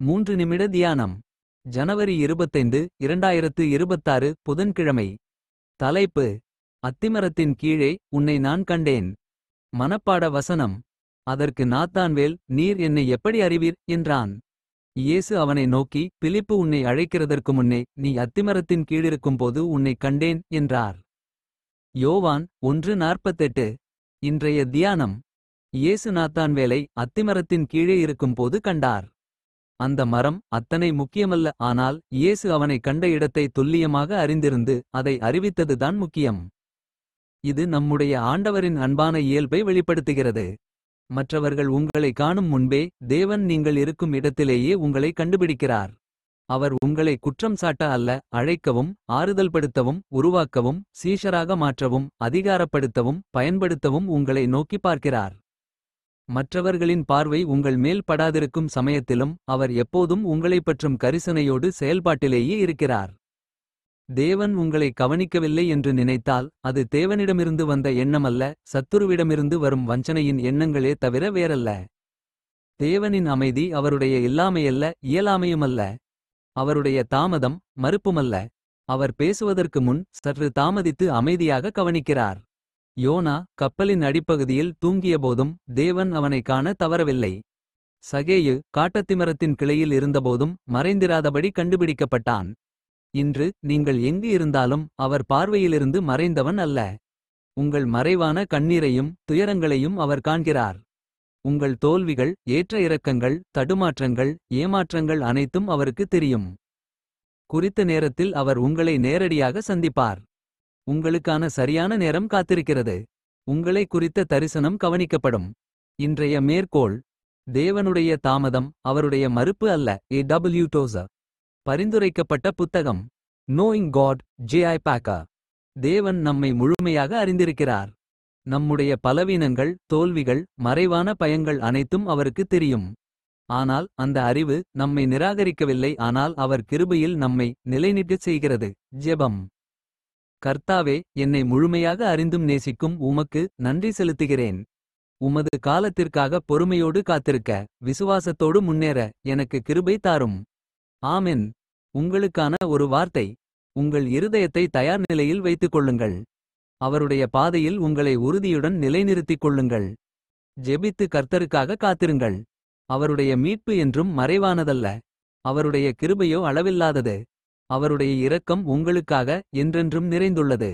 மூன்று நிமிட தியானம். ஜனவரி இருபத்தைந்து இரண்டாயிரத்து இருபத்தாறு புதன்கிழமை. தலைப்பு அத்திமரத்தின் கீழே உன்னை நான் கண்டேன். மனப்பாட வசனம் அதற்கு நாத்தான்வேல் நீர் என்னை எப்படி அறிவீர்? என்றான். இயேசு அவனை நோக்கி பிலிப்பு உன்னை அழைக்கிறதற்கு முன்னே நீ அத்திமரத்தின் கீழிருக்கும்போது உன்னை கண்டேன் என்றார். யோவான் ஒன்று நாற்பத்தெட்டு இன்றைய தியானம். இயேசு நாத்தான்வேலை அத்திமரத்தின் கீழே இருக்கும்போது கண்டார். அந்த மரம் அத்தனை முக்கியமல்ல ஆனால் இயேசு அவனை கண்ட இடத்தை துல்லியமாக அறிந்திருந்து அதை அறிவித்ததுதான் முக்கியம். இது நம்முடைய ஆண்டவரின் அன்பான இயல்பை வெளிப்படுத்துகிறது. மற்றவர்கள் உங்களை காணும் முன்பே தேவன் நீங்கள் இருக்கும் இடத்திலேயே உங்களை கண்டுபிடிக்கிறார். அவர் உங்களை குற்றம் சாட்ட அல்ல அழைக்கவும் ஆறுதல்படுத்தவும் உருவாக்கவும் சீஷராக மாற்றவும் அதிகாரப்படுத்தவும் பயன்படுத்தவும் உங்களை நோக்கி பார்க்கிறார். மற்றவர்களின் பார்வை உங்கள் மேல் படாதிருக்கும் சமயத்திலும் அவர் எப்போதும் உங்களைப் பற்றும் கரிசனையோடு செயல்பாட்டிலேயே இருக்கிறார். தேவன் உங்களை கவனிக்கவில்லை என்று நினைத்தால் அது தேவனிடமிருந்து வந்த எண்ணமல்ல சத்துருவிடமிருந்து வரும் வஞ்சனையின் எண்ணங்களே தவிர வேறல்ல. தேவனின் அமைதி அவருடைய இல்லாமையல்ல இயலாமையுமல்ல. அவருடைய தாமதம் மறுப்புமல்ல. அவர் பேசுவதற்கு முன் சற்று தாமதித்து அமைதியாக கவனிக்கிறார். யோனா கப்பலின் அடிப்பகுதியில் தூங்கியபோதும் தேவன் அவனை காண தவறவில்லை. சகேயு காட்டத்திமரத்தின் கிளையில் இருந்தபோதும் மறைந்திராதபடி கண்டுபிடிக்கப்பட்டான். இன்று நீங்கள் எங்கு இருந்தாலும் அவர் பார்வையிலிருந்து மறைந்தவன் அல்ல. உங்கள் மறைவான கண்ணீரையும் துயரங்களையும் அவர் காண்கிறார். உங்கள் தோல்விகள் ஏற்ற இறக்கங்கள் தடுமாற்றங்கள் ஏமாற்றங்கள் அனைத்தும் அவருக்கு தெரியும். குறித்த நேரத்தில் அவர் உங்களை நேரடியாக சந்திப்பார். உங்களுக்கான சரியான நேரம் காத்திருக்கிறது. உங்களை குறித்த தரிசனம் கவனிக்கப்படும். இன்றைய மேற்கோள் தேவனுடைய தாமதம் அவருடைய மறுப்பு அல்ல. ஏ டபிள்யூ டோசர் பரிந்துரைக்கப்பட்ட புத்தகம். Knowing God J I Packer தேவன் நம்மை முழுமையாக அறிந்திருக்கிறார். நம்முடைய பலவீனங்கள் தோல்விகள் மறைவான பயங்கள் அனைத்தும் அவருக்கு தெரியும். ஆனால் அந்த அறிவு நம்மை நிராகரிக்கவில்லை. ஆனால் அவர் கிருபையில் நம்மை நிலைநிற்கச் செய்கிறது. ஜெபம். கர்த்தாவே என்னை முழுமையாக அறிந்தும் நேசிக்கும் உமக்கு நன்றி செலுத்துகிறேன். உமது காலத்திற்காக பொறுமையோடு காத்திருக்க விசுவாசத்தோடு முன்னேற எனக்கு கிருபை தாரும். ஆமென். உங்களுக்கான ஒரு வார்த்தை உங்கள் இருதயத்தை தயார் நிலையில் வைத்துக் கொள்ளுங்கள். அவருடைய பாதையில் உங்களை உறுதியுடன் நிலைநிறுத்திக் கொள்ளுங்கள். ஜெபித்து கர்த்தருக்காக காத்திருங்கள். அவருடைய மீட்பு என்றும் மறைவானதல்ல. அவருடைய கிருபையோ அளவில்லாதது. அவருடைய இரக்கம் உங்களுக்காக என்றென்றும் நிறைந்துள்ளது.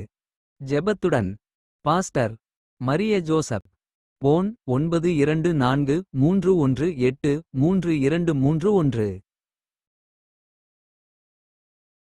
ஜெபத்துடன் பாஸ்டர் மரிய ஜோசப் போன் ஒன்பது இரண்டு நான்கு மூன்று ஒன்று எட்டு மூன்று இரண்டு மூன்று ஒன்று.